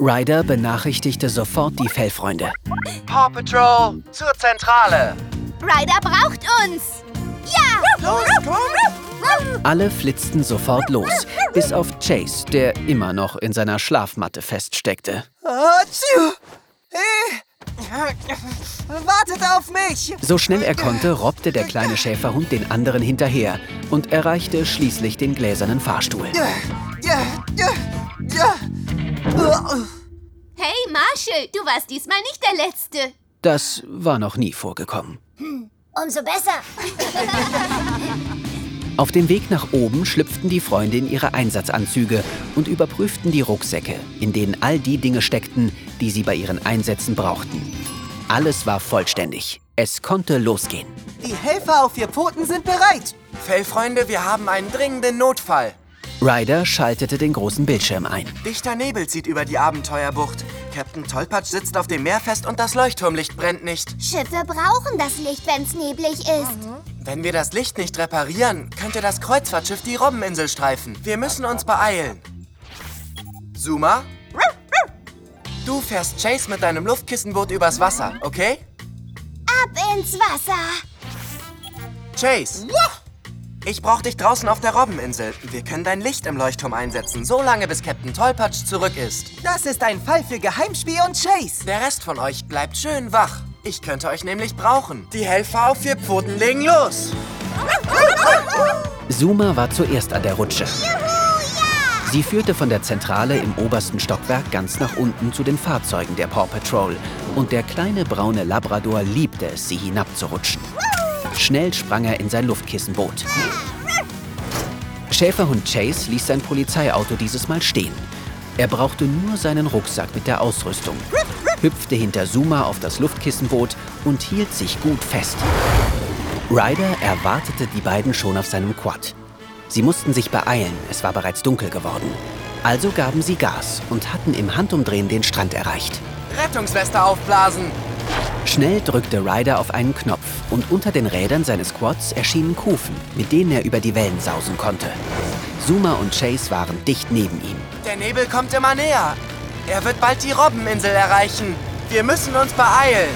Ryder benachrichtigte sofort die Fellfreunde. Paw Patrol, zur Zentrale. Ryder braucht uns. Ja! Los, komm! Alle flitzten sofort los, bis auf Chase, der immer noch in seiner Schlafmatte feststeckte. Atschu! Hey! Wartet auf mich! So schnell er konnte, robbte der kleine Schäferhund den anderen hinterher und erreichte schließlich den gläsernen Fahrstuhl. Ja, ja, ja, ja. Hey, Marshall, du warst diesmal nicht der Letzte. Das war noch nie vorgekommen. Umso besser. Auf dem Weg nach oben schlüpften die Freunde in ihre Einsatzanzüge und überprüften die Rucksäcke, in denen all die Dinge steckten, die sie bei ihren Einsätzen brauchten. Alles war vollständig. Es konnte losgehen. Die Helfer auf vier Pfoten sind bereit. Fellfreunde, wir haben einen dringenden Notfall. Ryder schaltete den großen Bildschirm ein. Dichter Nebel zieht über die Abenteuerbucht. Captain Tollpatsch sitzt auf dem Meer fest und das Leuchtturmlicht brennt nicht. Schiffe brauchen das Licht, wenn's neblig ist. Wenn wir das Licht nicht reparieren, könnte das Kreuzfahrtschiff die Robbeninsel streifen. Wir müssen uns beeilen. Zuma? Du fährst Chase mit deinem Luftkissenboot übers Wasser, okay? Ab ins Wasser. Chase! Ich brauch dich draußen auf der Robbeninsel. Wir können dein Licht im Leuchtturm einsetzen, so lange bis Captain Tollpatsch zurück ist. Das ist ein Fall für Geheimspiel und Chase. Der Rest von euch bleibt schön wach. Ich könnte euch nämlich brauchen. Die Helfer auf vier Pfoten legen los. Zuma war zuerst an der Rutsche. Sie führte von der Zentrale im obersten Stockwerk ganz nach unten zu den Fahrzeugen der Paw Patrol. Und der kleine braune Labrador liebte es, sie hinabzurutschen. Schnell sprang er in sein Luftkissenboot. Schäferhund Chase ließ sein Polizeiauto dieses Mal stehen. Er brauchte nur seinen Rucksack mit der Ausrüstung, hüpfte hinter Zuma auf das Luftkissenboot und hielt sich gut fest. Ryder erwartete die beiden schon auf seinem Quad. Sie mussten sich beeilen, es war bereits dunkel geworden. Also gaben sie Gas und hatten im Handumdrehen den Strand erreicht. Rettungsweste aufblasen. Schnell drückte Ryder auf einen Knopf und unter den Rädern seines Quads erschienen Kufen, mit denen er über die Wellen sausen konnte. Zuma und Chase waren dicht neben ihm. Der Nebel kommt immer näher. Er wird bald die Robbeninsel erreichen. Wir müssen uns beeilen.